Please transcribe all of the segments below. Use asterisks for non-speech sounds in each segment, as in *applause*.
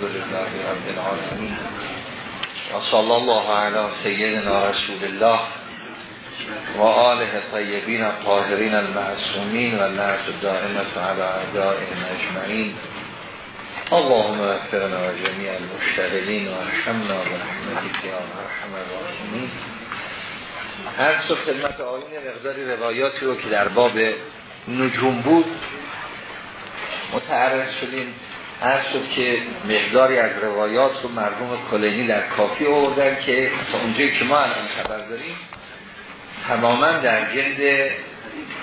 الحمد لله رب العالمين. وصلى الله على سيدنا رسول الله و آله طیبین الطاهرین المعصومین و لعنت الدائمة على اعدائهم اجمعین اللهم اغفرنا و جمیع المشتغلین و ارحمنا و الراحمین هر صبح خدمت آیین مقداری روایاتی رو که در باب نجوم بود متعرض شدیم. هر شد که مقداری از روایات رو مرحوم کلینی در کافی آوردن که تا اونجایی که ما الان خبر داریم تماما در جلد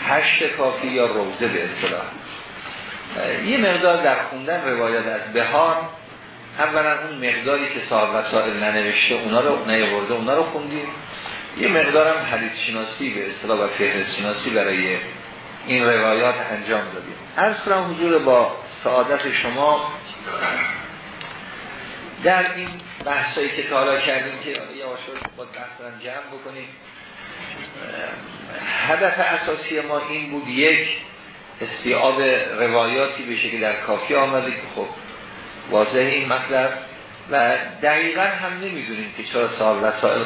هشت کافی یا روزه به اصطلاح. یه مقدار در خوندن روایات از بهار اولا اون مقداری که صاحب وسائل ننوشته اونا رو نیاورده اونا رو خوندیم. یه مقدارم حدیث شناسی به اصطلاح و فهرست شناسی برای این روایات انجام دادیم. هر سرم حضور با سعادت شما در این بحثایی که تالا کردیم که یواش با دست جمع بکنیم هدف اساسی ما این بود یک استیاب روایاتی بشه که در کافی آمده که خب واضح این مطلب و دقیقا هم نمی‌دونیم که چرا سال رسائل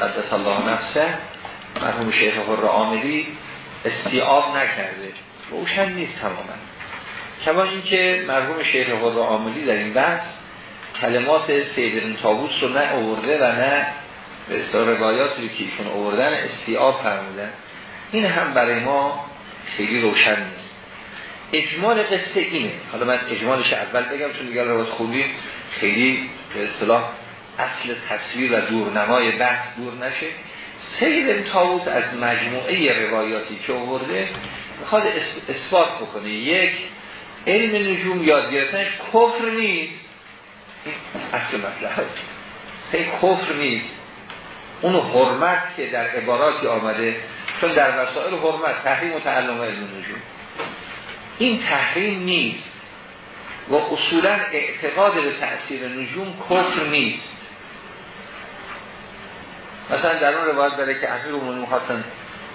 قدس الله نفسه مرحوم شیخ را آمدی استیاب نکرده. روشن نیست تماما. کما اینکه مرحوم شیخ را آمدی در این بحث کلمات سیدرین تابوس رو نه آورده و نه به اصطلاح روایاتی که ایشون آوردن استیاب فرمودن. این هم برای ما خیلی روشن نیست. اجمال قصه اینه. حالا من اجمالش اول بگم چون دیگر روایت خوبی خیلی به اصطلاح اصل تصویر و دورنمای بحث دور نشه. سید تاوز از مجموعه روایاتی که آورده می‌خواد اثبات بکنه. یک علم نجوم یاد گرفتنش کفر نیست. اصل مطلب. کفر نیست. اون حرمت که در عباراتی آمده چون در وسائل حرمت تحریم و تعلم علم نجوم. این تحریم نیست. و اصولا اعتقاد به تأثیر نجوم کفر نیست. مثلا در اون روایت برای که امیر رو می‌خواستن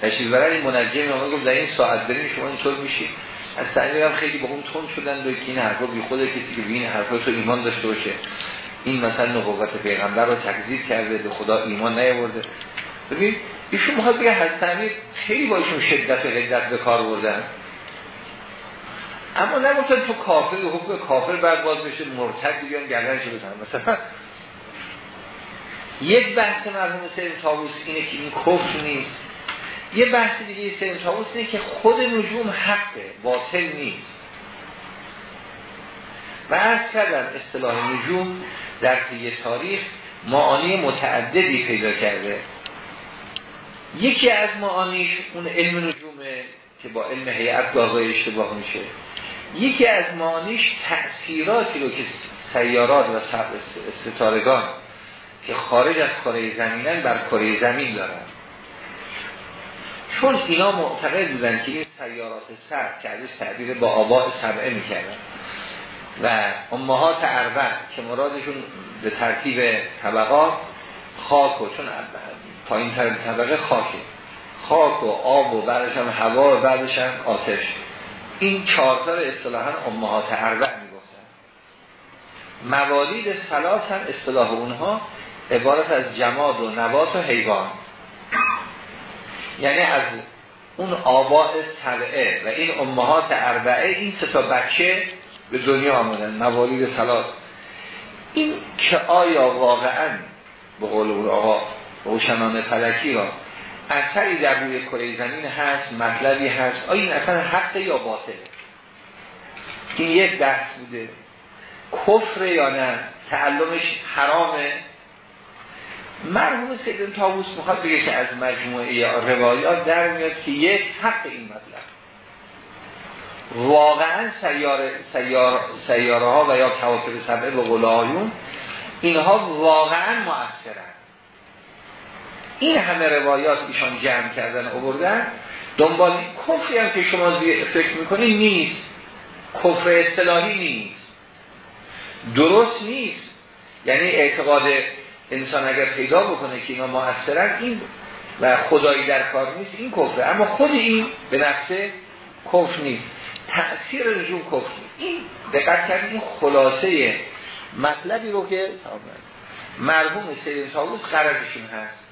تشریف برای این منجم گفت در این ساعت بریم شما اینطور میشید از تعمیر هم خیلی با اون تون شدن که این حرفا بی خود کسی که به این حرفا تو ایمان داشته باشه. این مثلا نبوت پیغمبر رو تکذیب کرده به خدا ایمان نیاورده. ببین ایشون می‌خواد بگه امیر خیلی با ایشون شدت و حدت به کار بردن. اما نگفتن تو کافر حکم کافر بعد باز بشه مرتد بیان گردنش بزنن. مثلا یک بحث مرحوم سید تاووس اینه که این کفر نیست. یه بحث دیگه سید تاووس اینه که خود نجوم حقه باطل نیست. و از کردن اصطلاح نجوم در طی تاریخ معانی متعددی پیدا کرده. یکی از معانیش اون علم نجومه که با علم هیئت گاهی اشتباه میشه. یکی از معانیش تأثیراتی رو که سیارات و ستارگان که خارج از کره زمینن بر کره زمین دارن. چون اینا معتقد بودن که این سیارات سر که ازش تعبیر با آباء سبعه می‌کردن. و امهات اربع که مرادشون به ترتیب طبقات خاک و چون پایین تر طبقه خاکه. خاک و آب و بعدش هم هوا و بعدش هم آتش. این چهارتا رو اصطلاحا امهات اربع می‌گفتن. موالید سلاس هم اصطلاح اونها عبارت از جماد و نبات و حیوان. یعنی از اون آباء سبعه و این امهات اربعه این سه تا بچه به دنیا آمدن موالید سلاس این که آیا واقعا به قول اون آقا روشنان فلکی را اثری در روی کره زمین هست مطلبی هست آیا این اصلا حق یا باطل؟ این یک دست بوده. کفر یا نه تعلمش حرامه. مرحوم سیدن تاووس می‌خواد بگه که از مجموعه روایات در میاد که یک حق این مطلب. واقعا سیاره, سیاره, سیاره ها و یا کواکب سبعه به غلایون اینها واقعا مؤثرن. این همه روایات ایشان جمع کردن آوردن دنبال کفری هم که شما فکر می‌کنید نیست. کفر اصطلاحی نیست. درست نیست. یعنی اعتقاد انسان اگر پیدا بکنه که اینا مؤثرن این و خدایی در کار نیست این کفره. اما خود این به نفسه کفر نیست. تأثیر رجوع کفر این دقت کردیم این خلاصه مطلبی رو که مرحوم سید تاووس قرارشون هست.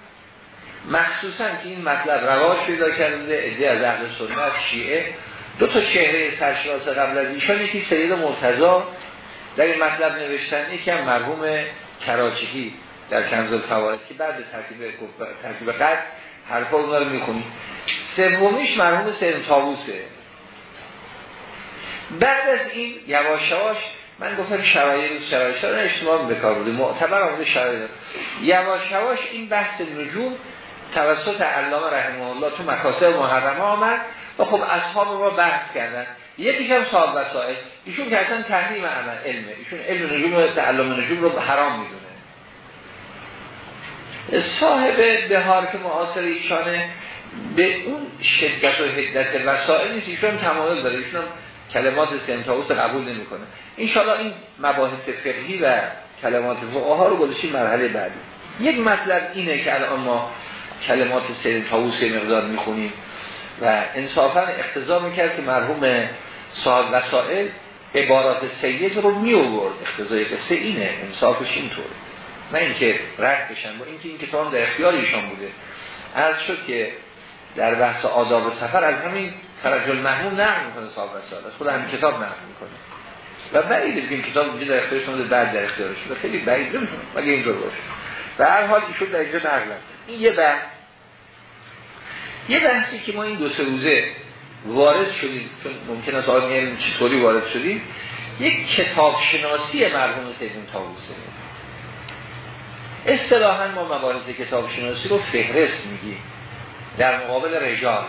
مخصوصا که این مطلب رواج پیدا کرده ادعای از اهل سنت شیعه. دو تا چهره سرشناس قبل از ایشان یکی سید مرتضا در این مطلب نوشتن یکی هم مرحوم کراچهی در کنز الفوارد که بعد ترتیب قد حرفا اونا رو می‌خونیم سومیش مرحوم سید تاووسه بعد از این یواش یواش من گفتم شرایط شرایط رو اشتباه به کار بوده. معتبر آمده شرایط. یواش یواش این بحث نجوم توسط علامه رحمه الله تو مکاسب محرمه آمد و خب اصحاب ما بحث کردن. یکی هم صاحب وسائل. ایشون که اصلا تحریم عمل علمه. ایشون علم نجوم و تعلم نجوم رو حرام می‌دونه. صاحب بهار که معاصر ایشانه به اون شدت و حدت وسائل نیست ایشون تمایل داره. ایشون کلمات سنتاوس قبول نمی‌کنه. ان این مباحث فقهی و کلمات فقها رو گذاشتیم مرحله بعدی. یک مطلب اینه که الان ما کلمات سید تاووس مقدار می‌خونیم و انصافا اقتضا می‌کرد که مرحوم صاحب وسائل عبارات سید رو می آورد اقتضای قصه اینه انصافش اینطور نه اینکه رد بشن با اینکه این کتاب در اختیار ایشان بوده. از شد که در بحث آداب سفر از همین فرج المحمول نقل می‌کنه صاحب وسائل از خود همین کتاب نقل می‌کنه. و بعیده که این کتاب اینجا در اختیارش بوده بعد در اختیارش بوده خیلی بعید. نمی‌تونه مگه اینطور باشه؟ و هر حال ایشون در اینجا نقل این یه بحث. یه بحثی که ما این دو سه روزه وارد شدیم چون ممکنه تا آن چطوری وارد شدیم یک کتاب شناسی مرحوم سیدون تاووسه اصطلاحا ما مباحث کتاب شناسی رو فهرست میگیم. در مقابل رجال.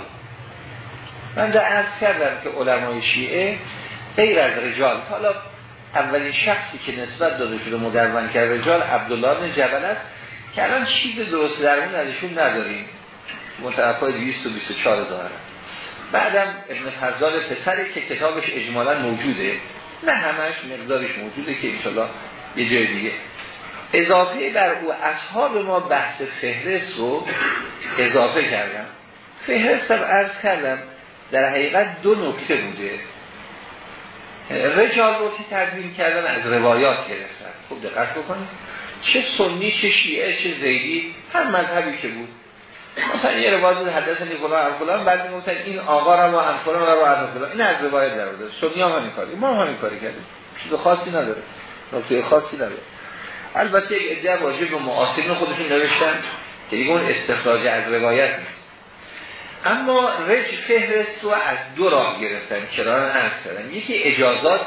من در عرض کردم که علمای شیعه غیر از رجال حالا اولین شخصی که نسبت داده شده مدرون کرد رجال عبدالله بن جبل است که الان چیز درست درمون ازشون نداریم. متوفای 224 داره بعدم ابن فضال پسری که کتابش اجمالا موجوده. نه همش مقدارش موجوده که انشالله یه جای دیگه. اضافه بر او اصحاب ما بحث فهرست رو اضافه کردم. فهرست هم ارز کردم در حقیقت دو نکته بوده. رجال رو که تدوین کردن از روایات گرفتن. خوب دقت بکنید. چه سنی چه شیعه چه زیدی هر مذهبی که بود. مثلا یه روایت حدثنی فلان فلان بعد می‌گفتن این آقا را ما فلان را با فلان. این از روایت در بوده سنی هم همین کاری. ما هم همین کاری کردیم. چیز خاصی نداره. نکته خاصی نداره. البته یک ادعا واجب و معاصرین خودشون نوشتن که دیگه اون استخراج از روایت اما رج فهرست رو از دو راه گرفتن چرا عرض کردن یکی اجازات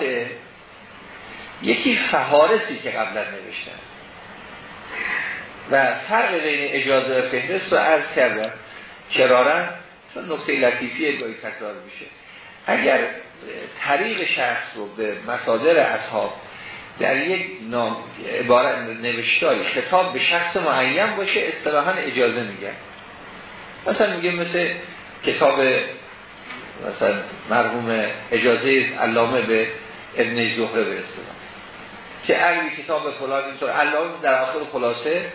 یکی فهارسی که قبلا نوشتن. و فرق بین اجازه و فهرست رو عرض کردم. چرارن چون نقطه لطیفی گاهی تکرار میشه. اگر طریق شخص رو به مصادر اصحاب در یک نام عبارت نوشتاری خطاب به شخص معین باشه اصطلاحا اجازه میگن مثلا میگه مثل کتاب مثلا مرحوم اجازه علامه به ابن زهره اصطلاح که عربی کتاب فلان اینطور. علامه در آخر خلاصه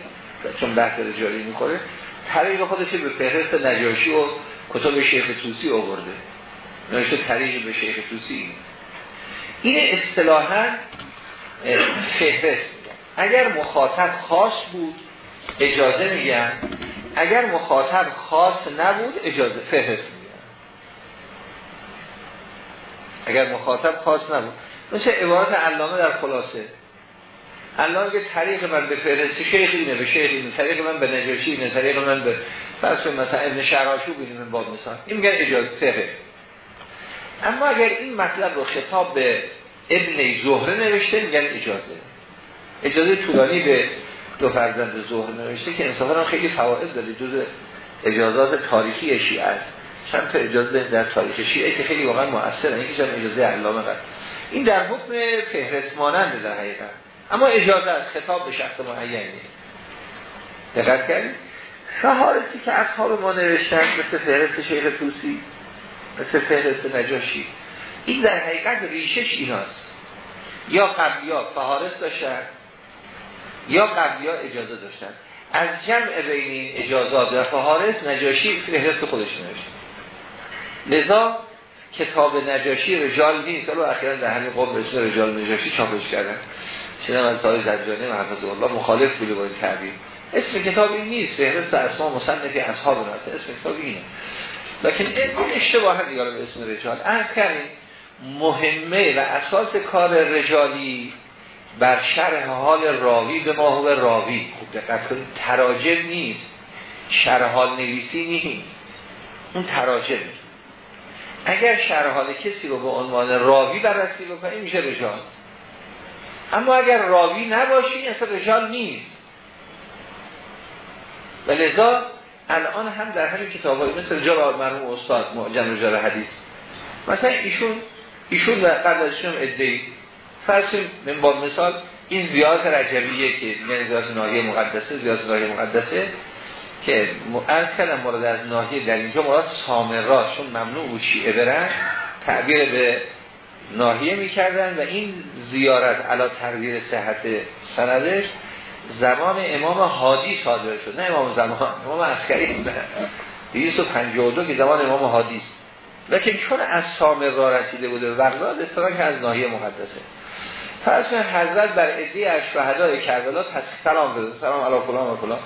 چون بحث رجالی می‌خوره طریق خودش به فهرست نجاشی و کتاب شیخ توسی آورده. نوشته طریق به شیخ توسی این اصطلاحا فهرست *laughs* اگر مخاطب خاص بود اجازه میگن اگر مخاطب خاص نبود اجازه فهرست میگن اگر مخاطب خاص نبود. مثل عبارت علامه در خلاصه. الان که طریق من به فهرست شیخ اینه به شیخ اینه طریق من به نجاشی اینه طریق من به فرض مثلا ابن بینیم باب مثال این میگن اجازه فهرست. اما اگر این مطلب رو خطاب به ابن زهره نوشته میگن اجازه. اجازه طولانی به دو فرزند زهره نوشته که انصافا خیلی فواید داره جز اجازات تاریخی شیعه است. چند تا اجازه در تاریخ شیعه که خیلی واقعا مؤثره یکیش اجازه علامه قد این در حکم فهرست مانند در حقیقت. اما اجازه از خطاب به شخص معینی. دقت کردید شهارتی که اصحاب ما نوشتن مثل فهرست شیخ توسی مثل فهرست نجاشی این در حقیقت ریشش ایناست. یا قبلیا فهارست داشتن یا قبلیا اجازه داشتن. از جمع بین این اجازات و فهارست نجاشی فهرست خودش نوشت لذا کتاب نجاشی رجال نیست. رو اخیرا در همین قوم اسم رجال نجاشی چاپش کردن. شنم از سای زجانه محفظ الله مخالف بوده با این تعبیر. اسم کتاب این نیست. فهرست اسما مصنفی اصحاب هست اسم کتاب اینه. لکن این اشتباه دیگه به اسم رجال. از کردیم مهمه و اساس کار رجالی بر شرح حال راوی به ما هو راوی. خوب دقت کنید تراجم نیست. شرح حال نویسی نیست. اون تراجم. اگر شرح حال کسی رو به عنوان راوی بررسی بکنیم میشه رجال. اما اگر راوی نباشی اصلا رجال نیست. و لذا الان هم در همین کتاب مثل رجال مرحوم استاد معجم رجال حدیث. مثلا ایشون ایشون و قبل ازشون ادهی فرسیم من با مثال این زیاد رجبیه که یعنی زیاد ناحیه مقدسه زیاد ناحیه مقدسه که از کردم مورد از ناحیه در اینجا مراد سامرات چون ممنوع بود شیعه برن تعبیر به ناحیه می‌کردن و این زیارت علا تقدیر صحت سندش زمان امام حادی صادر شد. نه امام زمان امام عسکری. بودن 252 که زمان امام حادی است. لیکن چون از سامر رسیده بوده بغداد استران که از ناحیه مقدسه. فرض حضرت بر ادعی از شهدای کربلا سلام بده. سلام علی فلان و فلان.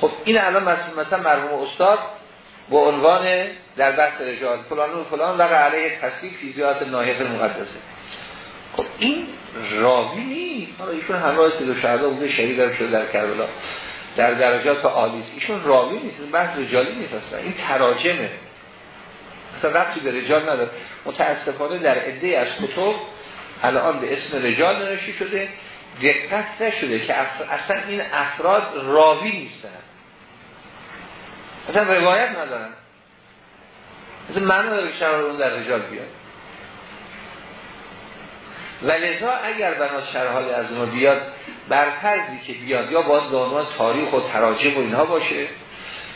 خب این الان مثلا مرحوم استاد با عنوان در بحث رجال فلان و فلان و علیه تصدیق فیزیات ناحیه مقدسه. خب این راوی نیست. حالا ایشون همراه سید و شهدا بوده شهید شده در کربلا. در درجات عالی. ایشون راوی نیست. بحث رجالی نیست اصلا. این تراجمه. اصلا وقتی به رجال نداره. متاسفانه در عده از کتب الان به اسم رجال نوشته شده دقت نشده که اصلا این افراد راوی نیستن. اصلا روایت ندارن. اصلا معنی داره که اون در رجال بیاد. و لذا اگر بنا شرحال از ما بیاد بر که بیاد. یا باز به تاریخ و تراجم و اینها باشه.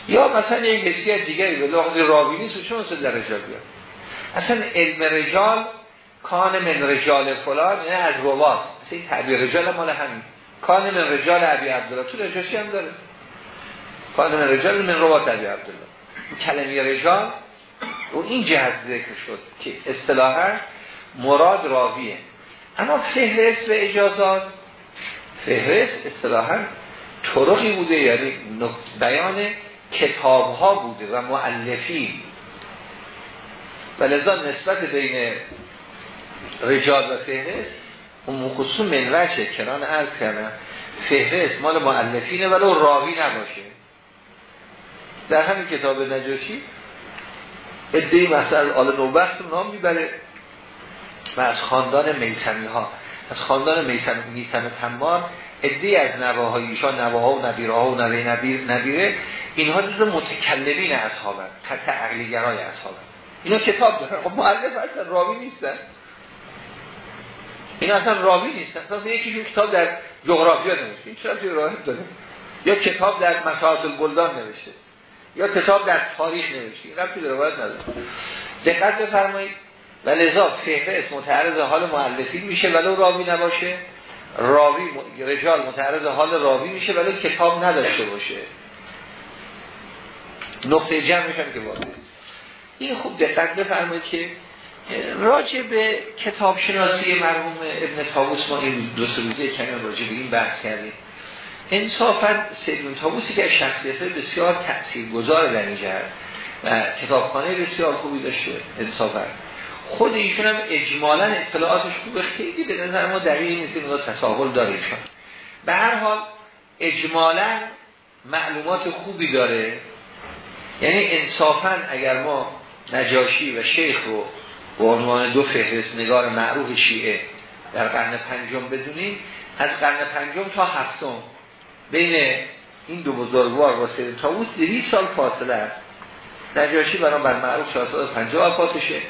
یا مثلا یک حسیت دیگری به لغت راوی نیست و چون اصلا در رجال بیاد. اصلا علم رجال کان من رجال فلان نه از روات مثل تعبیر رجال مال همین. کان من رجال عبی عبدالله. تو رجاشی هم داره. کان من رجال من روات عبی عبدالله. کلمه رجال و این جهت ذکر شد که اصطلاحا مراد راویه. اما فهرست و اجازات فهرست اصطلاحا طرقی بوده یعنی بیان کتاب ها بوده و معلفین و لذا نسبت بین رجال و فهرست اون مخصوص منوچه کنان ارز کردن فهرست مال معلفینه ولو راوی نباشه. در همین کتاب نجاشی ادهی مثلا آل نوبخت نام می‌بره و از خاندان میسمی ها از خاندان میسم میسم تمار ادهی از نواهای ایشان نواها و نبیره ها و نبیر نبیره اینها جزو متکلمین اصحابن خط عقلیگرای اصحابن. اینا کتاب دارن. خب معلف اصلا راوی نیستن. این اصلا راوی نیستن. اصلا یکیشون کتاب در جغرافیا نوشته. این چرا توی راهب داره؟ یا کتاب در مساعد البلدان نوشته. یا کتاب در تاریخ نوشته. رفتی در روایت نداره. دقت بفرمایید. و لذا فهرست متعرض حال معلفین میشه ولو راوی نباشه. راوی رجال متعرض حال راوی میشه ولو کتاب نداشته باشه. نقطه جمع میشن که واضحه این خوب دقت بفرمایید که راجع به کتاب شناسی مرحوم ابن تابوس ما این دو سه روزه کمی راجع به این بحث کردیم. انصافا سیدون تابوسی که شخصیت بسیار تأثیر گذار در اینجا و کتابخانه بسیار خوبی داشته انصافا. خود ایشون هم اجمالا اطلاعاتش خوبه. خیلی به نظر ما دقیقی نیست که تساهل داره ایشون. به هر حال اجمالا معلومات خوبی داره. یعنی انصافا اگر ما نجاشی و شیخ رو به عنوان دو فهرست نگار معروف شیعه در قرن پنجم بدونیم از قرن پنجم تا هفتم بین این دو بزرگوار و سید تاووس 200 سال فاصله است. نجاشی بر معروف 450 وفاتشه.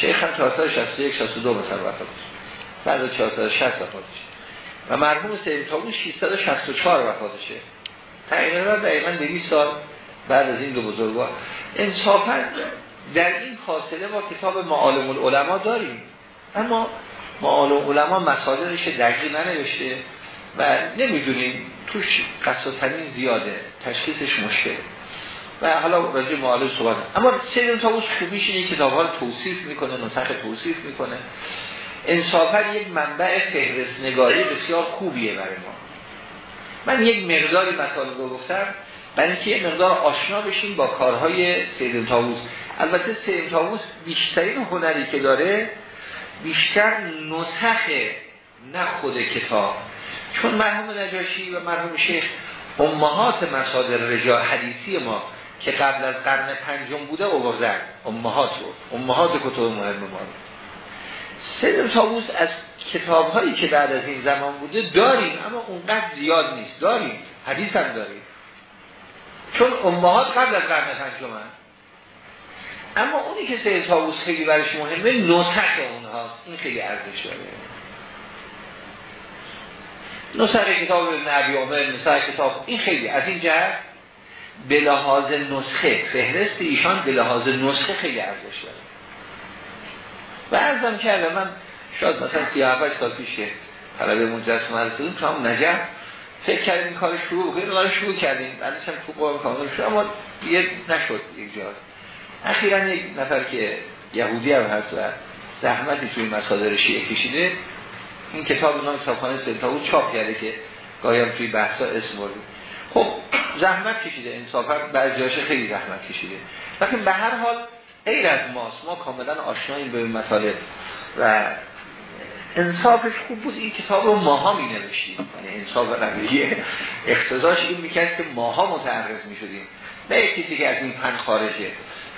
شیخ هم 461 62 مثلا وفاتشه. بعد 460 وفاتشه. و مرحوم سید تاووس 664 وفاتشه. تقریبا دقیقا 200 سال بعد از این دو بزرگوار. انصافا در این فاصله ما کتاب معالم العلماء داریم. اما معالم العلماء مسادرش دقیق ننوشته و نمی‌دونیم توش قصد زیاده تشخیصش مشکل. و حالا راجع معالج صحبت اما سید تاووس خوبیش اینه کتاب ها رو توصیف می‌کنه نسخ توصیف می‌کنه. انصافا یک منبع فهرست نگاری بسیار خوبیه برای ما. من یک مقداری مطالب رو گفتم. برای اینکه یک مقدار آشنا بشیم با کارهای سید تاووس البته سید تاووس بیشترین هنری که داره بیشتر نسخه نه خود کتاب. چون مرحوم نجاشی و مرحوم شیخ امهات مصادر رجاع حدیثی ما که قبل از قرن پنجم بوده اووردن امهات رو. امهات کتب مهم ما سید تابوس از کتاب هایی که بعد از این زمان بوده داریم اما اونقدر زیاد نیست. داریم. حدیث هم داریم. چون امهات قبل از قرن پنجم اما اونی که سید تابوس خیلی برش مهمه نسخ اونهاست. این خیلی ارزش داره. نسخ کتاب نبی عمر نسخ کتاب این خیلی. از این جهت به لحاظ نسخه فهرست ایشان به لحاظ نسخه خیلی ارزش داره. و ارزم کردم من شاید مثلا 38 سال پیش که طلبه مجلس مرسیدیم تو هم نجف. فکر کردیم کار شروع بکنیم رو شروع کردیم. بعدش هم خوب قوام کامل شد اما یه نشد یک جا. اخیرا یک نفر که یهودی هم هست و زحمتی توی مصادر شیعه کشیده این کتاب نام کتابخانه سلطاوت چاپ کرده که گاهی توی بحثا اسم برده خب زحمت کشیده انصافا بعضی جاش خیلی زحمت کشیده. لیکن به هر حال غیر از ماست ما کاملا آشناییم به این مطالب و انصافش خوب بود. این کتاب رو ماها می نوشتیم یعنی انصاف رویه اختزاش این می‌کرد که ماها متعرض می شدیم نه کسی که از این پن خارجه.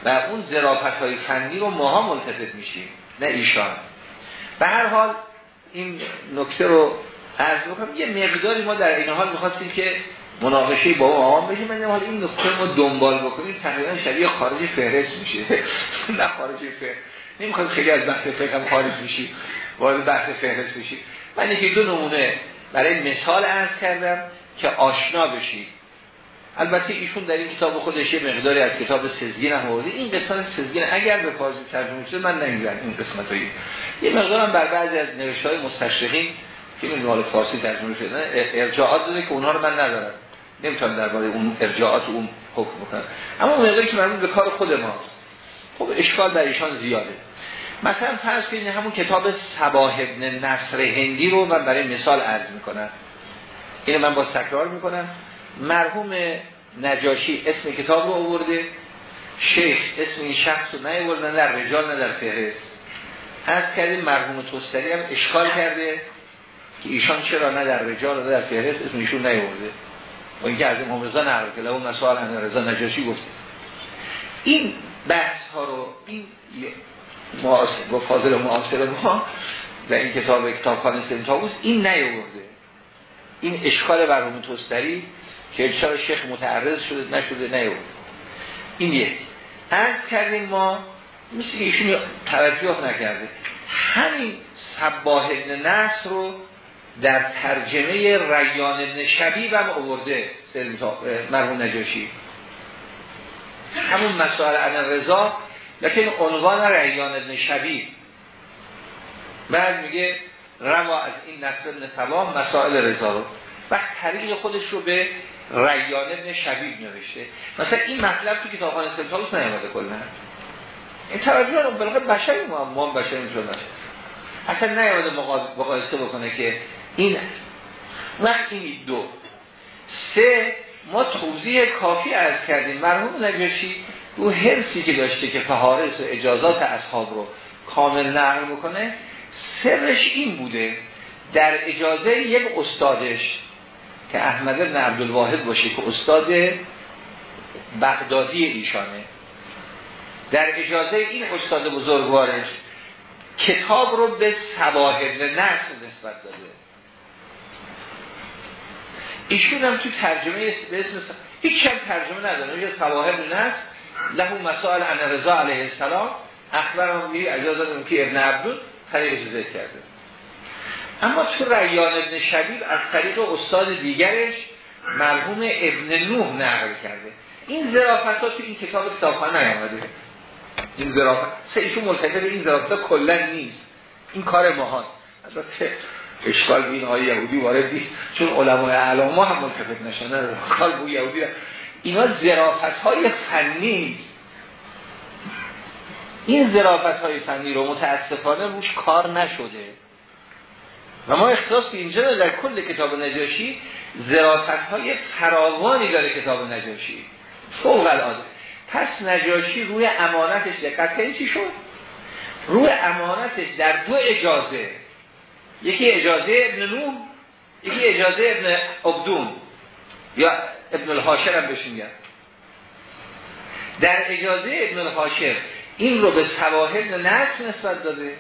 و اون ذرافت های فنی رو ماها ملتفت میشیم. نه ایشان. به هر حال این نکته رو عرض بکنم یه مقداری ما در این حال می‌خواستیم که مناقشه با آقام بشیم. من حال این نکته ما دنبال بکنیم. تقریبا شبیه خارج فهرست میشه. *laughs* نه خارج فهرست. نمی‌خوایم خیلی از بحث فقه خارج میشیم وارد بحث فهرست میشیم من یکی دو نمونه برای مثال عرض کردم که آشنا بشید البته ایشون در این کتاب خودش یه مقداری از کتاب سزگین هم آورده. این قسمت سزگین اگر به فارسی ترجمه شده من نمی‌دونم این قسمت هایی یه مقدار هم بر بعضی از نوشته های مستشرقین که حال فارسی ترجمه شده ارجاعات داده که اونها رو من ندارم. نمی‌تونم درباره اون ارجاعات اون حکم بکنم. اما مقداری که مربوط به کار خود ماست. خب اشکال در ایشان زیاده. مثلا فرض کنید همون کتاب صباح ابن نصر هندی رو من برای مثال عرض می‌کنم. اینو من با تکرار می‌کنم. مرحوم نجاشی اسم کتاب رو آورده. شیخ اسم این شخص رو نیاورده نه در رجال نه در فهرست. از کردیم مرحوم توستری هم اشکال کرده که ایشان چرا نه در رجال نه در فهرست اسم ایشون نیاورده. و اینکه از این همرزا نقل که اون مسائل رضا نجاشی گفته. این بحث ها رو این با فاضل معاصر ما و این کتاب کتابخانه سنتاوس این نیاورده. این اشکال برنامه توستری که چرا شیخ متعرض شده نشده نیورده این یک از کردیم ما مثل که ایشون توجه نکرده همین سباه نصر رو در ترجمه ریان ابن شبیب هم آورده مرحوم نجاشی. همون مسائل عن رضا لیکن عنوان ریان ابن شبیب بعد میگه روا از این نصر ابن سلام مسائل رضا رو. وقت طریق خودش رو به ریان ابن شبیب نوشته. مثلا این مطلب تو کتاب خانه سلطالوس نیامده کلن این توجه رو بلغه بشری ما هم بشری میشون اصلا نیامده مقایسه بکنه که این وقت این دو. سه ما توضیح کافی عرض کردیم. مرحوم نجاشی او حرسی که داشته که فهارس و اجازات اصحاب رو کامل نقل بکنه سرش این بوده. در اجازه یک استادش که احمد بن عبدالواحد باشه که استاد بغدادی ایشانه. در اجازه این استاد بزرگوارش کتاب رو به سواهد نرس نسبت داده. ایشون هم تو ترجمه به اسم هیچ هم ترجمه نداره یه سواهد نرس لهو مسائل عن رضا علیه السلام. اخبرم بی اجازه که ابن عبدون طریق اجازه کرده. اما تو ریان ابن شبیب از طریق استاد دیگرش مرحوم ابن نوح نقل کرده. این ظرافت ها این کتاب کتابخانه نیامده. این ظرافت سه ایشون ملتفت این ظرافت ها کلا نیست. این کار ماهاست. البته اشکال به این های یهودی وارد نیست. چون علمای علامه هم ملتفت نشنه کار بو یهودی اینا ظرافت های فنی. این ظرافت های فنی رو متاسفانه روش کار نشده. و ما اختصاص اینجا در کل کتاب نجاشی ظرافت های فراوانی داره کتاب نجاشی. فوق العاده. پس نجاشی روی امانتش دقت چی شد؟ روی امانتش در دو اجازه. یکی اجازه ابن نوح یکی اجازه ابن عبدون. یا ابن الحاشر هم بهش در اجازه ابن الحاشر این رو به سواهل نصف نسبت داده.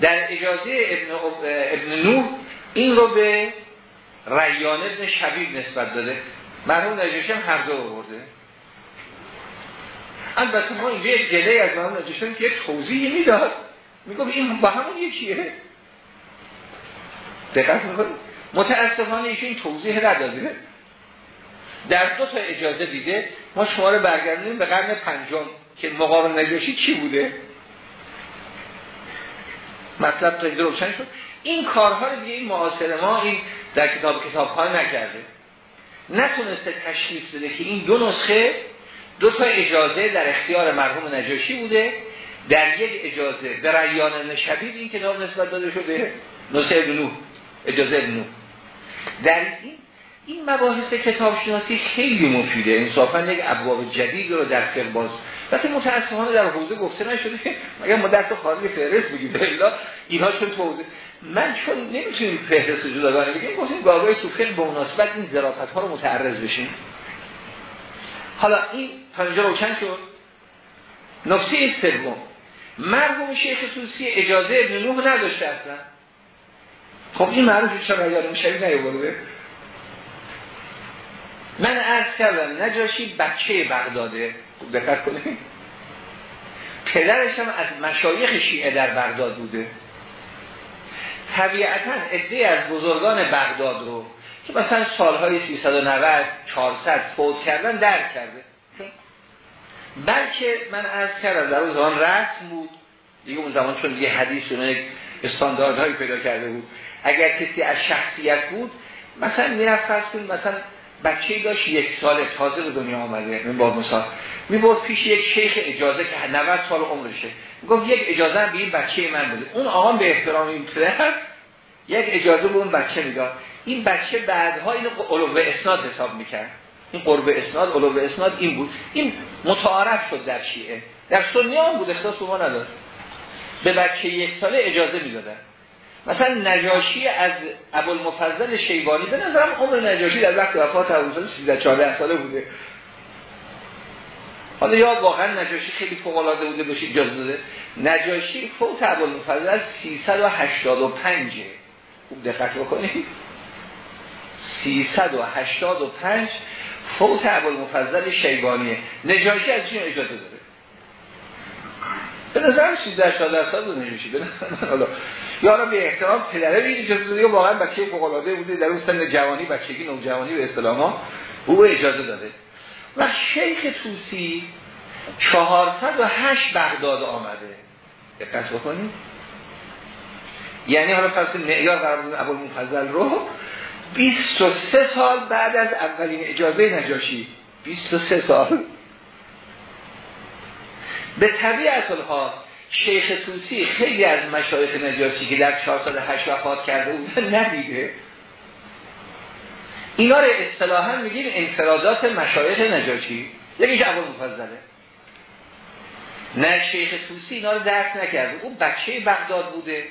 در اجازه ابن, ابن نوح این رو به ریان ابن شبیب نسبت داده. مرحوم نجاشی هم هر دو آورده. البته ما اینجا یک گله از مرحوم نجاشی که یک توضیحی می‌داد. میگم این با همون یکیه. دقت می‌کنید؟ متاسفانه ایشون توضیح نداده. در دو تا اجازه دیده ما شما رو برگردونیم به قرن پنجم که مقام نجاشی چی بوده؟ مطلب تا روشن شد؟ این کارها رو دیگه این معاصر ما این در کتاب کتاب نکرده. نتونسته تشخیص بده که این دو نسخه دو تا اجازه در اختیار مرحوم نجاشی بوده. در یک اجازه به ریان نشبید این کتاب نسبت داده شده نسخه ابن اجازه ابن در این این مباحث کتاب شناسی خیلی مفیده. انصافا یک ابواب جدید رو در فقه باز وقتی متاسفانه در حوزه گفته نشده مگر ما دست خارج فهرست بگیم الا اینها چون توضیح من چون نمی‌تونیم فهرست جداگانه بگیم گفتیم گاهی تو به مناسبت این ظرافت ها رو متعرض بشیم. حالا این تا اینجا روشن شد. نکته سوم. مرحوم شیخ توسی اجازه ابن نوح نداشته اصلا. خب این معروف چرا یادم شبیه نیورده من عرض کردم نجاشی بچه بغداده. خوب دقت کنید. پدرش هم از مشایخ شیعه در بغداد بوده. طبیعتا ادهی از بزرگان بغداد رو که مثلا سالهای 390 400 فوت کردن درک کرده. بلکه من عرض کردم در اون زمان رسم بود. دیگه اون زمان چون یه حدیث اون استانداردهایی پیدا کرده بود. اگر کسی از شخصیت بود مثلا می‌رفت فرض مثلا بچه داشت یک سال تازه به دنیا آمده این با مثال می‌برد پیش یک شیخ اجازه که 90 سال عمرشه. گفت یک اجازه به این بچه من بده. اون آقا به احترام این یک اجازه به اون بچه می‌داد. این بچه بعدها اینو قلوب اسناد حساب می‌کرد. این قرب اسناد قلوب اسناد این بود. این متعارف شد در شیعه. در سنی هم بود اختصاص ما نداشت. به بچه یک ساله اجازه می‌دادن. مثلا نجاشی از ابوالمفضل شیبانی به نظرم عمر نجاشی در وقت وفات ابوالمفضل 13 14 ساله بوده. حالا یا واقعا نجاشی خیلی فوق العاده بوده بشه اجازه داده. نجاشی فوت ابوالمفضل 385 خوب دقت بکنید. 385 فوت ابوالمفضل شیبانیه. نجاشی از چین اجازه داده؟ به نظرم 13 14 سال بود نجاشی به حالا یا به احترام پدره اجازه داده واقعا بچه فوق العاده بوده در اون سن جوانی بچگی نوجوانی به اصطلاح ما او اجازه داده. و شیخ توسی 408 بغداد آمده. دقت بکنید. یعنی حالا پس معیار قرار ابو مفضل رو. 23 سال بعد از اولین اجازه نجاشی. 23 سال. به طبیعت الحال شیخ توسی خیلی از مشایخ نجاشی که در 408 وفات کرده بود ندیده. اینا رو اصطلاحا میگیم انفرادات مشایخ نجاشی یکیش ابو مفضله. نه شیخ توسی اینا رو درک نکرده. اون بچه بغداد بوده.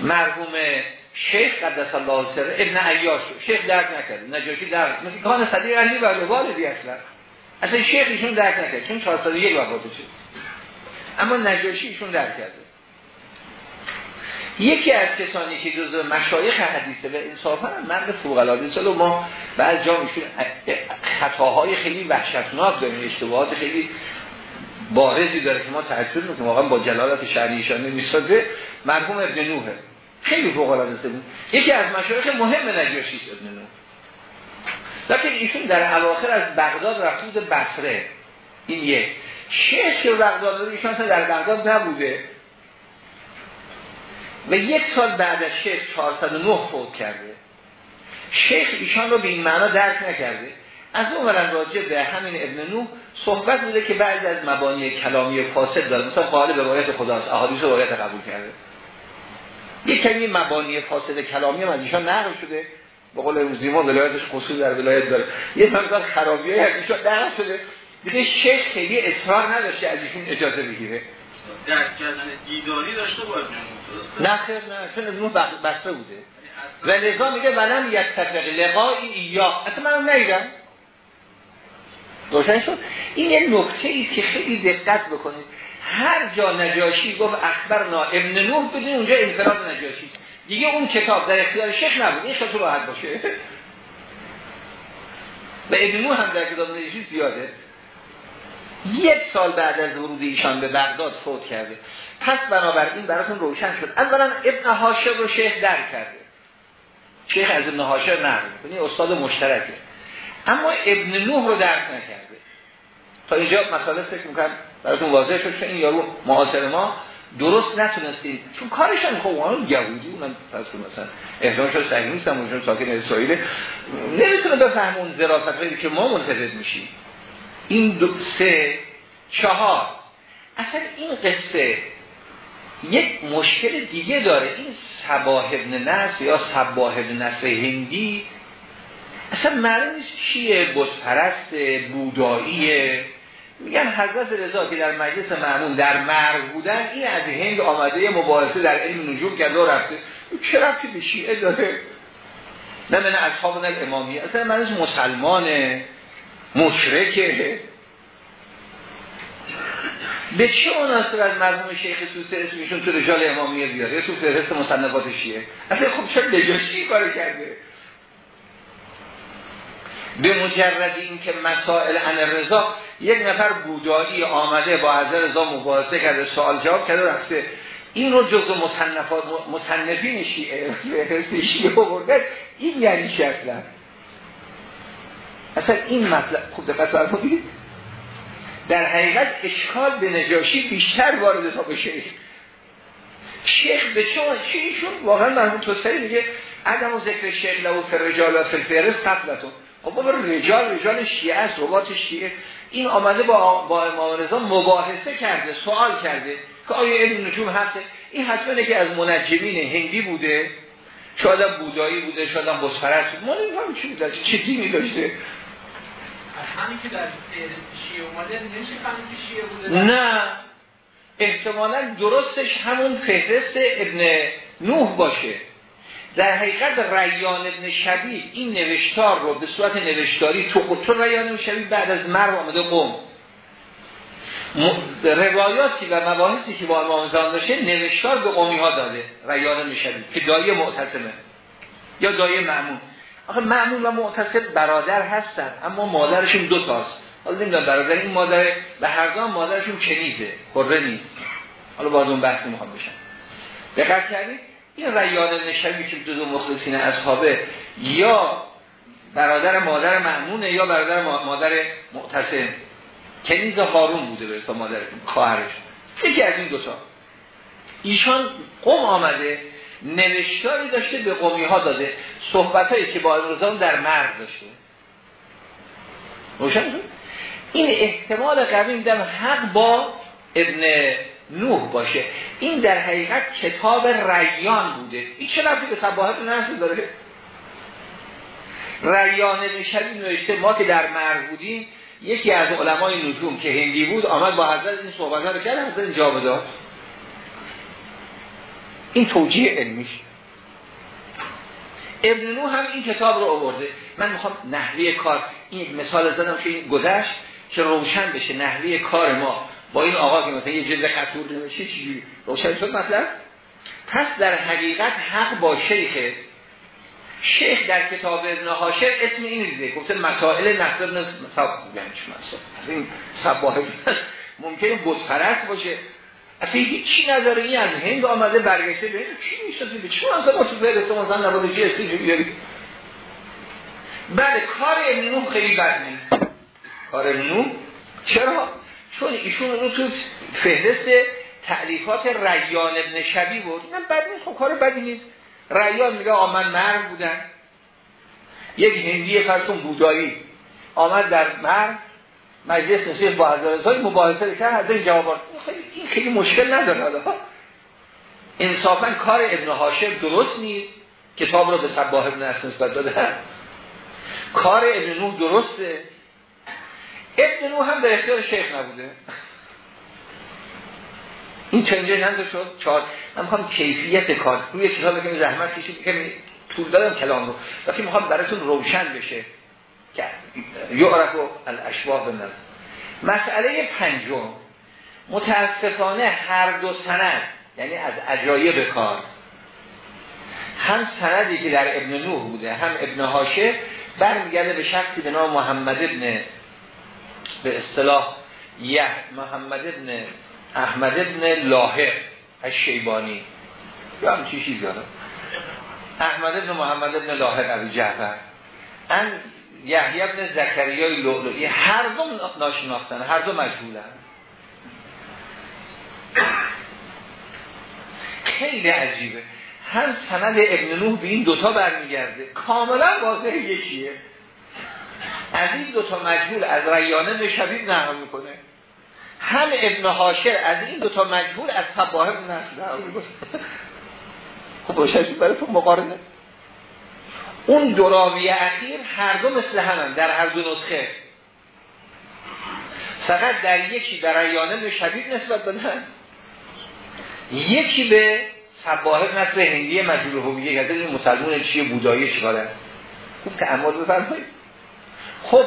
مرحوم شیخ قدس الله سره ابن عیاش شیخ درک نکرده. نجاشی درک. مثل کان صدیق علی و والدی اصلا. اصلا شیخ ایشون درک نکرد چون 401 وفات شد. اما نجاشی ایشون درک کرده. یکی از کسانی که جزء مشایخ حدیثه و انصافا مرد فوق العاده سال ما بعض جا میشون خطاهای خیلی وحشتناک داریم اشتباهات خیلی بارزی داره که ما تعجب می‌کنیم. واقعا با جلالت شرعیشان نمی‌سازه مرحوم ابن نوحه خیلی فوق العاده یکی از مشایخ مهم نجاشی ابن نوح. لیکن ایشون در اواخر از بغداد رفت بصره. این یک شیخ بغداد ایشون در بغداد نبوده. و یک سال بعد از شیخ 409 فوت کرده. شیخ ایشان رو به این معنا درک نکرده. از اون ورن راجع به همین ابن نوح صحبت بوده که بعضی از مبانی کلامی فاسد داره مثلا قائل به روایت خداست. احادیث روایت قبول کرده. یک کمی مبانی فاسد کلامی هم از ایشان نقل شده. به قول روزی ولایتش قصور در ولایت داره. یه مقدار خرابی های از نقل شده دیگه شیخ خیلی اصرار نداشته از ایشون اجازه بگیره. درک کردن دیداری داشته باید نه خیر نه. چون ابن بسته بوده. و لذا میگه ولم یک تفق لقایی یا اصلا منم نیدم روشن شد؟ این یه نکته ای که خیلی دقت بکنید. هر جا نجاشی گفت اخبرنا ابن نوح بدین اونجا انفراد نجاشی. دیگه اون کتاب در اختیار شیخ نبود. این خیلی راحت باشه. و ابن نوح هم در کتاب نجاشی زیاده. یک سال بعد از ورود ایشان به بغداد فوت کرده. پس بنابراین براتون روشن شد. اولا ابن هاشم رو شیخ در کرده. شیخ از ابن هاشم نه کنی استاد مشترکه. اما ابن نوح رو درک نکرده. تا اینجا مسئله فکر می‌کنم براتون واضح شد که این یارو معاصر ما درست نتونستید چون کارشان خب اون یهودی اونم پس مثلا احتمال شد صحیح نیستم اونجا ساکن اسرائیل. نمی‌تونه بفهم اون که ما منتظر میشیم. این دو سه چهار. اصلا این قصه یک مشکل دیگه داره. این سباه ابن نصر یا سباه ابن نصر هندی اصلا معلوم نیست چیه بزپرست بوداییه میگن حضرت رضا که در مجلس معمون در مرگ بودن این از هند آمده مباحثه در علم نجوم کرده و رفته. چه رفتی به شیعه داره؟ نه من اصحاب امامی. اصلا منش مسلمانه مشرکه. به چه مناسب از مرحوم شیخ سوسه اسمشون تو رجال امامیه بیاره یا تو فهرست مصنفات شیعه. اصلا خب چرا نجاشی کار کرده؟ به مجرد این که مسائل ان رضا یک نفر بودایی آمده با حضرت رضا مباحثه کرده سوال جواب کرده رفته. این رو جزء مصنفات مصنفین شیعه شیعه این یعنی شکلا اصلا؟ این مطلب خوب دقت فرمودید در حقیقت اشکال به نجاشی بیشتر وارد تا به شیخ شیخ به چون چیشون واقعا مرحوم توسری میگه عدم و ذکر شیخ لو فرجال و فلفرست قتلتون خب بابا رجال رجال شیعه است ربات شیعه. این آمده با با امام رضا مباحثه کرده سوال کرده که آیا علم نجوم حقه؟ این حتما که از منجمین هندی بوده. شاید بودایی بوده شاید هم بزپرست بود ما نمی‌دونم چی بوده چه دینی داشته همین که در شیعه اومده نمیشه که شیعه بوده. نه. احتمالا درستش همون فهرست ابن نوح باشه. در حقیقت ریان ابن شبیه این نوشتار رو به صورت نوشتاری تو خود چون ریان ابن شبیه بعد از مرگ آمده قوم. روایاتی و مباحثی که با امام زمان داشته نوشتار به قومی ها داده ریان ابن شبیه که دایه معتصمه یا دایه معمون. آخه معمون و معتصم برادر هستن اما مادرشون دو تاست. حالا نمی‌دونم برادر این مادر به هر دو مادرشون کنیزه خره نیست. حالا باز اون بحث می‌خوام بشن دقت کردید؟ این ریان نشبی که دو مخلصین اصحابه یا برادر مادر معمونه یا برادر مادر معتصم. کنیز هارون بوده به مادر خواهرش. یکی از این دوتا. ایشان قوم آمده نوشتاری داشته به قومی ها داده. صحبت هایی که با امروزان در مرد داشته. روشن این احتمال قوی میدم حق با ابن نوح باشه. این در حقیقت کتاب ریان بوده. این چه نفتی به صباحت نفسی داره ریان نشبی نوشته ما که در مرگ بودیم یکی از علمای نجوم که هندی بود آمد با حضرت این صحبت رو کرد حضرت جواب داد. این توجیه علمیش ابن نو هم این کتاب رو آورده. من می‌خوام نحوی کار این مثال زدم که این گذشت که روشن بشه نحوی کار ما. با این آقا که مثلا یه جلد خطور نمیشه چیزی روشن شد مطلب؟ پس در حقیقت حق با شیخه شیخ در کتاب ابن حاشر اسم این ریزه. گفته مسائل نصر ابن یعنی از این صباحه ممکنه بزپرست باشه. اصلا هیچی نداره. این از هند آمده برگشته به چی می‌شناسی به چی اصلا ما تو فهرست مثلا نباده چی استیجو بیاری بله کار ابن خیلی بد نیست. کار ابن چرا؟ چون ایشون رو تو فهرست تعلیفات ریان ابن شبی بود. نه بد نیست. خب کار بدی نیست. ریان میگه آمن مرد بودن یک هندی فرسون بودایی آمد در مرد. مجلس نشید با حضرت های مباحثه کرد. از این جواب این خیلی مشکل نداره انصافا کار ابن هاشم درست نیست. کتاب رو به سباه ابن نسبت داده. کار ابن نوح درسته. ابن نوح هم در اختیار شیخ نبوده. این اینجا ننده شد. چهار. من می‌خوام کیفیت کار روی کتاب که زحمت کشید که طول دادم کلام رو. وقتی می‌خوام براتون روشن بشه که یعرف و الاشواق نظر. مسئله پنجم متاسفانه هر دو سند یعنی از عجایب کار هم سندی که در ابن نوح بوده هم ابن هاشه برمیگرده به شخصی به نام محمد ابن به اصطلاح یه محمد ابن احمد ابن لاهر از شیبانی. یا هم چی چیز احمد ابن محمد ابن لاهر ابی جعفر. ان یحیی ابن زکریای لؤلؤی هر دو ناشناختن هر دو مجهولن. خیلی عجیبه. هم سند ابن نوح به این دوتا برمیگرده. کاملا واضح یکیه. از این دوتا مجهول از ریانه به شبیب نقل می‌کنه. هم ابن حاشر از این دوتا مجهول از تباه ابن نقل می‌کنه. خب روشنش برای تو مقارنه. اون دوراوی اخیر هر دو مثل همن در هر دو نسخه. فقط در یکی در ریانه به شبیب نسبت دادن یکی به سباهب نصر هندی مجبور هویه که این مسلمون چیه بودایی چیکاره؟ خوب تعمل بفرمایید. خب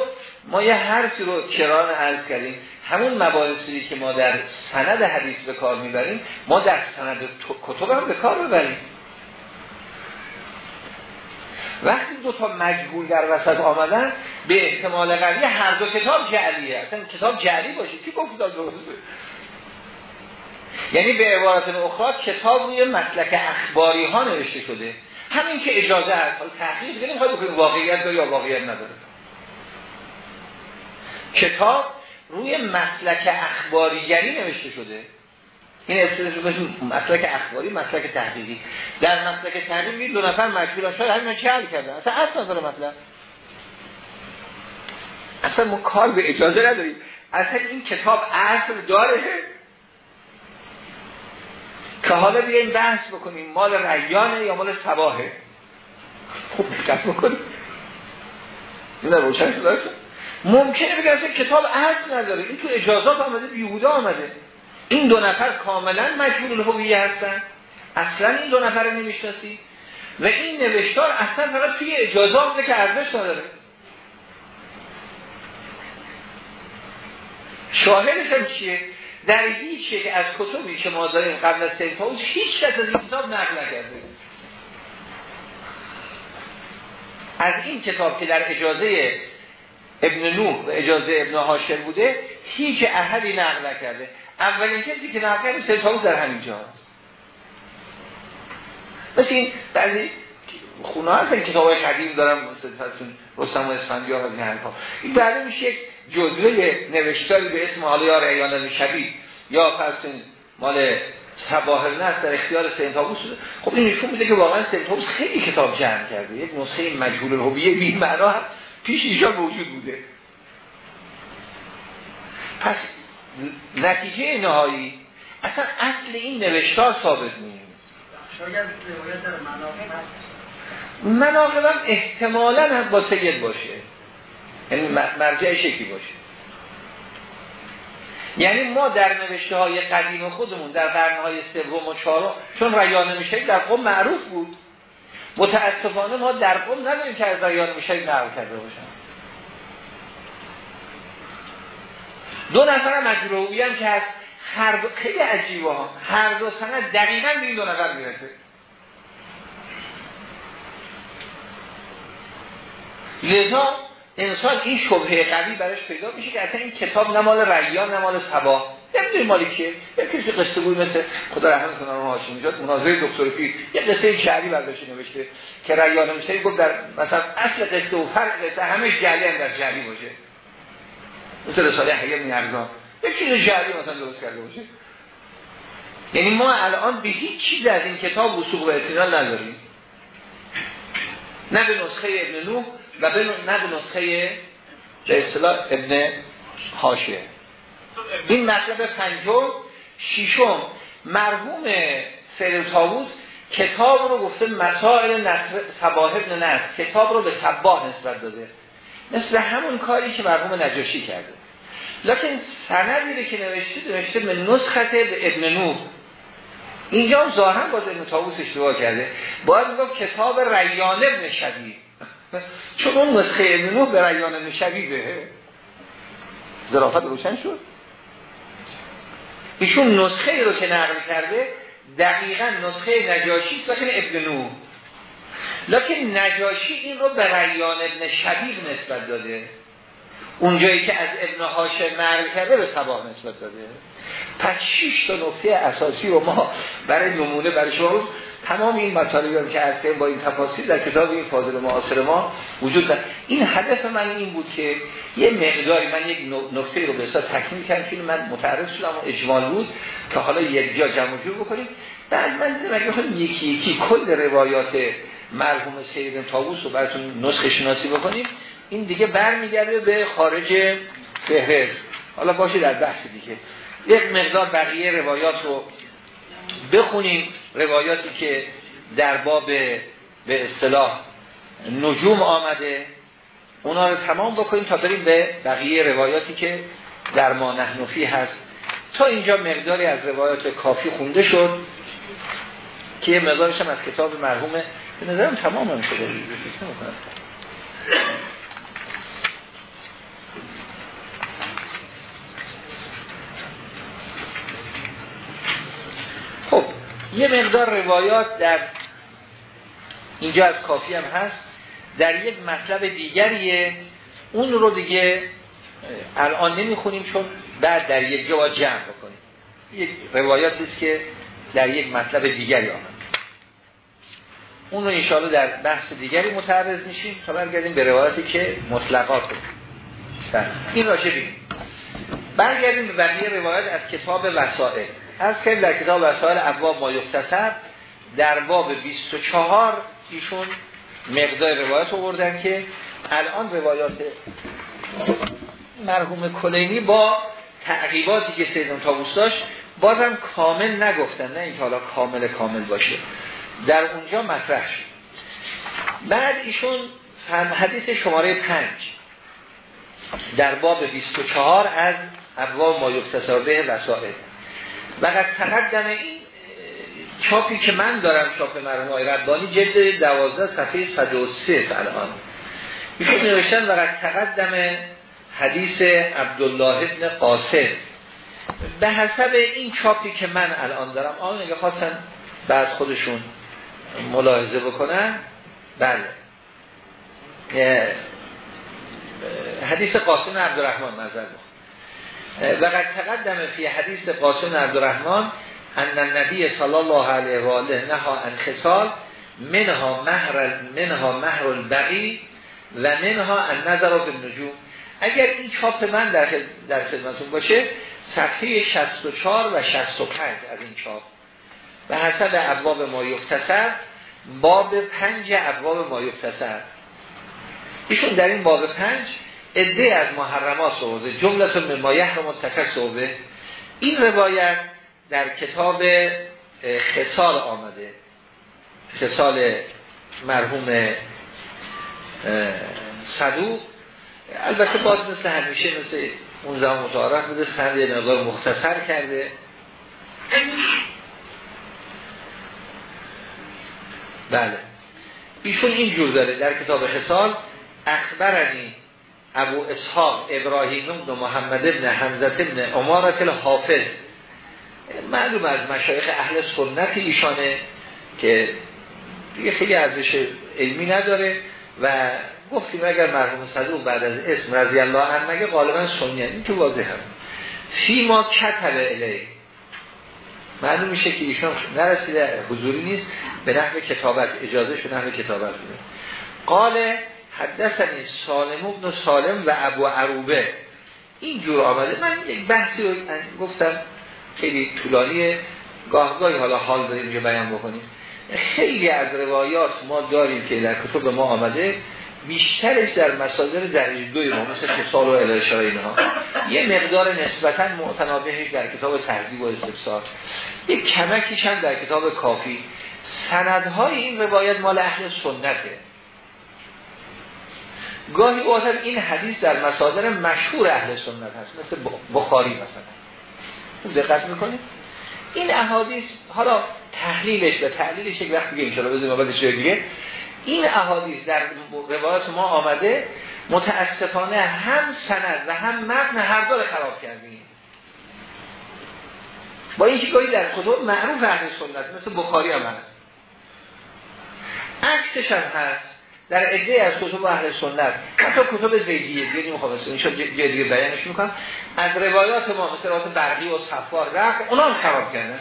ما یه حرفی رو کران عرض کردیم. همون مباحثی که ما در سند حدیث به کار می‌بریم ما در سند کتب هم به کار ببریم وقتی دو تا مجهول در وسط آمدن به احتمال قوی هر دو کتاب جعلیه اصلا کتاب جعلی باشه کی گفت درسته؟ یعنی به عبارت اخرى کتاب روی مسلک اخباری ها نوشته شده. همین که اجازه هست. تحقیق دیگه نمی‌خواد بکنیم واقعیت داره یا واقعیت نداره. کتاب روی مسلک اخباریگری نوشته شده. این اصطلاح مسلک اخباری مسلک تحقیقی. در مسلک تحقیقی دو نفر مجبور شاید همین چه حل کردن؟ اصلا اصلا مطلب. اصلا ما کار به اجازه نداریم. اصلا این کتاب اصل داره. که حالا بیاییم بحث بکنیم مال ریانه یا مال سباهه خوب دقت بکنیم. این روشن شده ممکنه بگه کتاب اصل نداره. این تو اجازات آمده بیهوده آمده. این دو نفر کاملا مجبور الهویه هستن. اصلا این دو نفر رو نمی‌شناسی. و این نوشتار اصلا فقط توی اجازات که ارزش نداره. شاهدش هم چیه؟ در هیچ یک از کتبی که ما داریم قبل از سید هیچ کس از این کتاب نقل نکرده. از این کتاب که در اجازه ابن نوح و اجازه ابن هاشم بوده هیچ احدی نقل نکرده. اولین کسی که نقل کرده سید در همین جا هست. مثل این بعضی خونه هستن کتاب های قدیم دارم رستم و اسفندیار از این حرفا. این بعد میشه یک جزوه نوشتاری به اسم حالا یا ریان شبیه یا فرسون مال سباه نست در اختیار سین تابوس خب این نشون میده که واقعا تابوس خیلی کتاب جمع کرده. یک نسخه مجهول الهویه بی معنا هم پیش ایشان موجود بوده. پس نتیجه نهایی اصلا اصل این نوشتار ثابت نیست. شاید مناقب هم احتمالا هم با سید باشه. یعنی مرجع شکلی باشه. یعنی ما در نوشته های قدیم خودمون در قرنهای های سوم و چهارم چون ریان میشه در قوم معروف بود. متاسفانه ما در قوم نداریم که از ریان میشه نقل کرده باشن. دو نفر مجروعی هم که هست هر دو خیلی عجیبه ها. هر دو سنه دقیقا به این دو نفر می‌رسه. لذا انسان این شبهه قوی براش پیدا میشه که اصلا این کتاب نه مال ریان نه مال نمی‌دونی مالی کیه یه کسی قصه بود مثل خدا رحمت کنه هاشمی نجات مناظره دکتر پیر یه قصه شعری برداشت نوشته که ریان میشه گفت در مثلا اصل قصه و فرق قصه همه جعلی هم در جعلی باشه. مثل رساله حیه بن ارزان یه چیز جعلی مثلا درست کرده باشه. یعنی ما الان به هیچ چیز از این کتاب وثوق و اطمینان نداریم. نه به نسخه ابن نوح و به نه به نسخه به اصطلاح ابن حاشه این مطلب پنجم شیشم مرحوم سیر تاووس کتاب رو گفته مسائل نصر سباه ابن نصر. کتاب رو به سباه نسبت داده. مثل همون کاری که مرحوم نجاشی کرده. لکن سندی که نوشته نوشته به نسخت به ابن نوح. اینجا هم ظاهرا باز ابن اشتباه کرده. باید گفت کتاب ریان ابن شبیه. چون اون نسخه ابن نوح به ریان ابن شبیه ظرافت روشن شد. ایشون نسخه رو که نقل کرده دقیقا نسخه نجاشی است ابن نوح لکن نجاشی این رو به ریان ابن شبیب نسبت داده. اونجایی که از ابن هاشم نقل کرده به سباه نسبت داده. پس 6 تا نکته اساسی رو ما برای نمونه برای شما تمام این مطالبی هم که از با این تفاصیل در کتاب این فاضل معاصر ما وجود دارد این هدف من این بود که یه مقداری من یک نکته رو به اصلا تکمیل کردم که من متعرض شدم و اجمال بود که حالا یک جا جمع جور بکنیم. بعد من مگه یکی یکی کل روایات مرحوم سید تاووس رو براتون نسخه شناسی بکنیم این دیگه برمیگرده به خارج فهرست. حالا باشه در بحث دیگه. یک مقدار بقیه روایات رو بخونیم روایاتی که در باب به اصطلاح نجوم آمده اونا رو تمام بکنیم تا بریم به بقیه روایاتی که در ما نحنفی هست. تا اینجا مقداری از روایات کافی خونده شد که یه مقدارش هم از کتاب مرحوم به نظرم تمام هم شده خب مقدار روایات در اینجا از کافی هم هست در یک مطلب دیگریه. اون رو دیگه الان نمی‌خونیم چون بعد در یک جا جمع بکنیم. یک روایات که در یک مطلب دیگری آمد. اون رو انشاءالله در بحث دیگری متعرض میشیم تا برگردیم به روایاتی که مطلقات بله. این راجع بیم برگردیم به بقیه روایات از کتاب وسائل. از که در کتاب وسائل ابواب ما یختصر در باب 24 ایشون مقدار روایت آوردن که الان روایات مرحوم کلینی با تعقیباتی که سیدون تابوس داشت بازم کامل نگفتن نه این حالا کامل کامل باشه. در اونجا مطرح شد. بعد ایشون حدیث شماره پنج. در باب 24 از ابواب ما یکتصر به وسائل. و قد تقدم این چاپی که من دارم چاپ مرحوم آقای ربانی جلد 12 صفحه 103 الان ایشون نوشتن و قد تقدم حدیث عبدالله ابن قاسم. به حسب این چاپی که من الان دارم آن اگه خواستن بعد خودشون ملاحظه بکنن بله. حدیث قاسم عبدالرحمن نظر و قد تقدم فی حدیث قاسم عبدالرحمن ان النبی صلی الله علیه و آله نها ان خصال منها مهر منها مهر البقی و منها ان نظر به نجوم اگر این چاپ من در در خدمتون باشه صفحه 64 و 65 از این چاپ. به حسب ابواب ما یختصر باب پنج ابواب ما یختصر. ایشون در این باب پنج عده از محرمات صحبه جملت ما یحرم متکر صحبه این روایت در کتاب خسال آمده. خسال مرحوم صدوق. البته باز مثل همیشه مثل اون زمان متعارف بوده سند یه مختصر کرده. بله. ایشون این جور داره در کتاب حسال اخبرنی ابو اسحاق ابراهیم ابن محمد ابن حمزت ابن امارت الحافظ معلوم از مشایخ اهل سنت ایشانه که دیگه خیلی ارزش علمی نداره و گفتیم اگر مرحوم صدوق بعد از اسم رضی الله عنه مگه غالبا سنی این تو واضح هم. فی ما کتب الی معلوم میشه که ایشان نرسیده حضوری نیست. به نحو کتابت اجازه شده نحو کتابت بوده قال حدثنی سالم ابن سالم و ابو عروبه. این جور آمده. من یک بحثی رو گفتم. خیلی طولانی گاهگاهی حالا حال داریم که بیان بکنیم. خیلی از روایات ما داریم که در کتب ما آمده. بیشترش در مصادر درجه دوی ما مثل کسال و الاشاره اینها. یه مقدار نسبتا معتنابه در کتاب تهذیب و استفسار. یه کمکیش هم در کتاب کافی. سندهای این روایت مال اهل سنته. گاهی اوقات این حدیث در مصادر مشهور اهل سنت هست مثل بخاری مثلا. دقت می‌کنید؟ این احادیث حالا تحلیلش و تحلیلش یک وقت دیگه انشاءالله بزنیم بعد دیگه. این احادیث در روایات ما آمده متاسفانه هم سند و هم متن هر دو خراب کردیم. با اینکه گاهی در کتب معروف اهل سنت مثل بخاری هم هست. عکسش هم هست. در عده از کتب اهل سنت حتی کتب زیدیه دیگه نمی‌خوام این شد دیگه بیانش می‌کنم. از روایات ما مثل روایات برقی و صفار رفت اونا هم خراب کردن.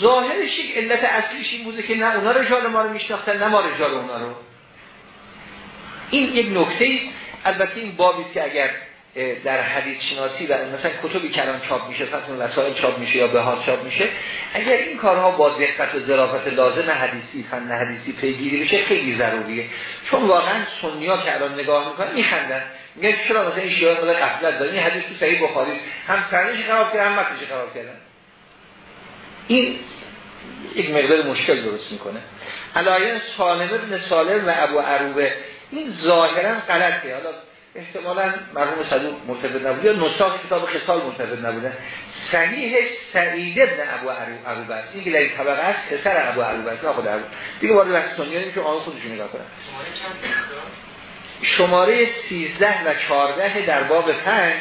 ظاهرش یک علت اصلیش این بوده که نه اونا رجال ما رو میشناختن نه ما رجال اونا رو. این یک نکته البته این بابی که اگر در حدیث شناسی و مثلا کتبی کلام چاپ میشه فصل وسائل چاپ میشه یا بهار چاپ میشه اگر این کارها با دقت و ظرافت لازم حدیثی فن حدیثی پیگیری بشه خیلی ضروریه. چون واقعا سنیا که الان نگاه می‌کنن میخندن. میگن چرا مثلا این شیعه مال قفلت داره؟ این حدیث تو صحیح بخاری هم سرنش خراب کردن هم متنش خراب کردن. این یک مقدار مشکل درست می‌کنه. علایه سالم ابن سالم و ابو عروبه این ظاهرا غلطه. حالا احتمالا مرحوم صدوق مرتبط نبود یا نساق کتاب خصال مرتبط نبوده صحیحش سعید ابن ابو عروبه است این که در این طبقه است پسر ابو عروبه است نه خود عروبه دیگه وارد بحث سنیه که آن خودشون نگاه کنن شماره 13 و 14 در باب 5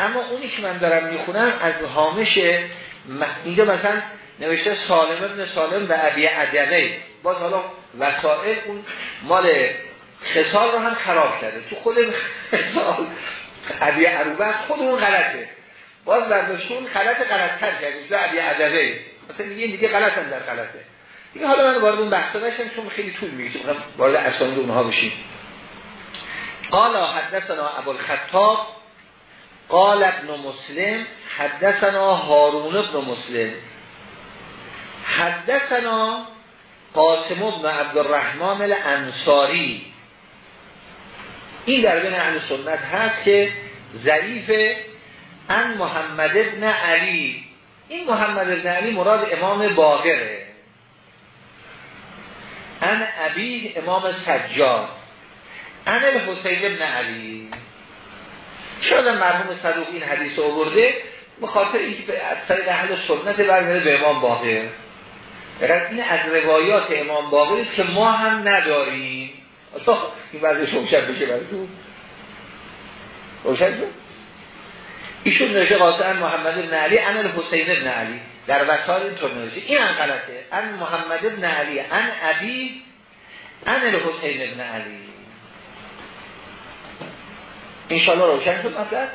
اما اونی که من دارم می‌خونم از هامش اینجا مثلا نوشته سالم ابن سالم و ابی عدمه باز حالا وسائل اون مال خسال رو هم خراب کرده. تو خود خسال ابی عروبه خود اون غلطه. باز برداشتون غلط غلط تر کرده ابی عدمه مثلا دیگه دیگه غلط هم در غلطه. دیگه حالا من وارد اون بحثا نشم چون خیلی طول میگه چون وارد اسانید اونها بشیم. قال حدثنا ابو الخطاب قال ابن مسلم. حدثنا هارون ابن مسلم. حدثنا قاسم ابن عبدالرحمن الانصاری. این در بین اهل سنت هست که ضعیف ان محمد ابن علی. این محمد ابن علی مراد امام باقره. ان ابی امام سجاد. ان الحسین ابن علی. شاید مرحوم صدوق این حدیث رو آورده به خاطر اینکه از طریق اهل سنت برمیده به امام باقر. این از روایات امام باقر که ما هم نداریم. این وضعش روشن بشه براتون روشن شد؟ ایشون نوشته قاسم محمد بن علی ان الحسین بن علی. در وسائل نوشته این هم غلطه. ان محمد بن علی ان ابی ان الحسین بن علی. انشاءالله روشن شد مثلا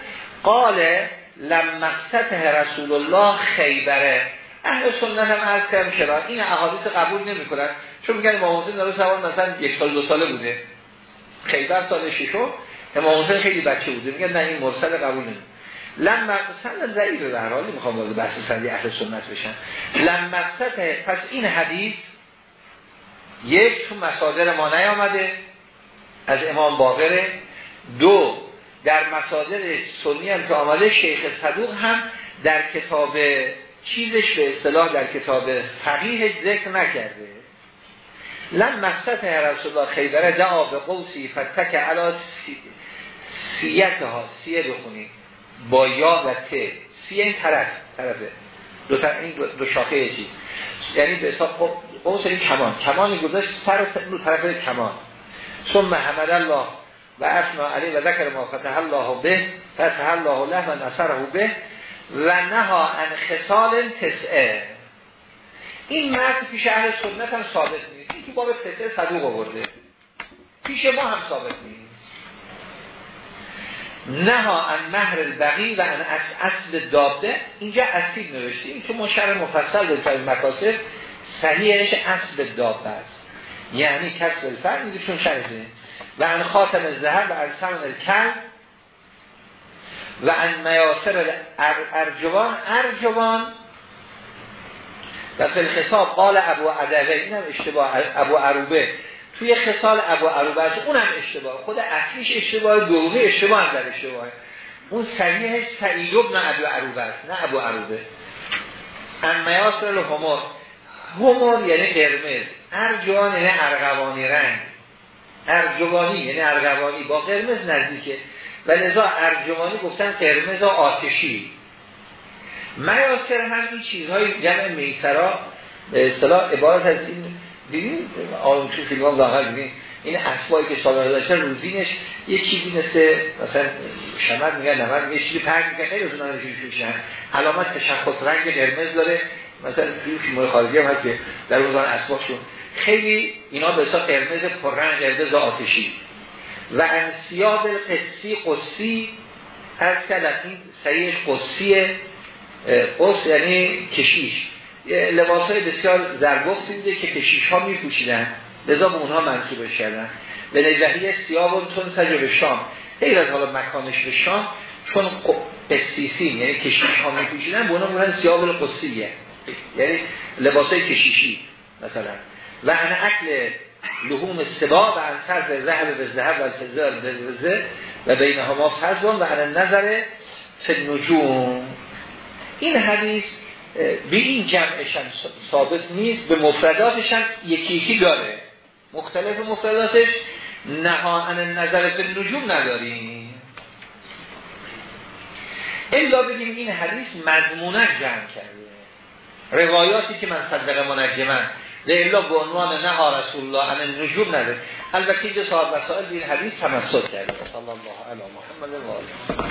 قال لم مقصد رسول الله خیبره. اهل سنت هم عرض کردم چرا این احادیث قبول نمی‌کنن. چون میگن امام حسین داره سوال مثلا یک سال دو ساله بوده. خیبر سال ششم امام حسین خیلی بچه بوده. میگن نه این مرسل قبول نمی لم مقصد ضعیف به هر حالی می‌خوام وارد بحث سندی اهل سنت بشن لم مقصد پس این حدیث یک تو مصادر ما نیامده از امام باقره. دو در مصادر سنی هم که آمده شیخ صدوق هم در کتاب چیزش به اصطلاح در کتاب فقیهش ذکر نکرده. لن مقصد رسول الله خیبره دعا به قوسی فتک علا سیت ها سیه بخونید با یا و ت. سیه این طرف طرفه دو, طرف این دو شاخه چیز یعنی به حساب قوس این کمان. کمانی گذاشت سر دو طرف کمان. ثم محمد الله و افنا علی و ذکر ما فتح الله به فتح الله له و نصره به. و نها ان خصال تسعه. این مرد پیش اهل سنت هم ثابت نیست. این که باب تسعه صدوق آورده. پیش ما هم ثابت نیست. نها ان مهر البقی و ان اصل دابده. اینجا اصیل نوشتیم که ما شرح مفصل در مکاسب صحیحش اصل دابده است. یعنی کسب الفر میگه چون شرحه. و ان خاتم الزهر و ان سمن و ان میاسر ارجوان ارجوان. و فی الخصاب قال ابو عدوه این هم اشتباه ابو عروبه. توی خصال ابو عروبه اونم اشتباه. خود اصلیش اشتباه دومی اشتباه هم در اشتباه اون صحیحش سعید ابن ابو عروبه است نه ابو عروبه. ان میاسر الهمر. همر یعنی قرمز. ارجوان یعنی ارغوانی رنگ. ارجوانی یعنی ارغوانی. با قرمز نزدیکه. و لذا ارجوانی گفتن قرمز و آتشی. میاسر هم این چیزهای جمع میسرا به اصطلاح عبارت از این دیدین آن تو فیلم ها این اسبایی که سابقه داشتن روزینش یه چیزی مثل مثلا شمر میگن نمر میگه چیزی پرک میگن خیلی اونها نشون علامت تشخص رنگ قرمز داره مثلا توی فیلم خارجی هم هست که در اون زمان اسباشون. خیلی اینا به حساب قرمز پررنگ قرمز آتشی. و انسیاب قصی قصی از کلم این سریش قصی قص یعنی کشیش. لباس های بسیار زرگفتی بوده که کشیش ها می پوشیدن لذا به اونها منصوبش کردن. به نجهی سیاب و تون سجا به شام. غیر از حالا مکانش به شام چون قصیسی یعنی کشیش ها می پوشیدن به اونها مونن سیاب القصیه یعنی لباس های کشیشی مثلا. و انا اکل لحوم سبا و انصر ذهب به ذهب و الفزه و بین ما فضلون و انا نظر نجوم این حدیث به این جمعشن ثابت نیست به مفرداتش هم یکی یکی داره. مختلف مفرداتش نها ان نظر به نجوم نداریم. الا بگیم این حدیث مضمونن جمع کرده. روایاتی که من صدق منجمن لیلا به عنوان نه رسول الله عن نجوم نده البته اینجا صاحب مسائل این حدیث تمسک کرده. صلی الله علی محمد و آله.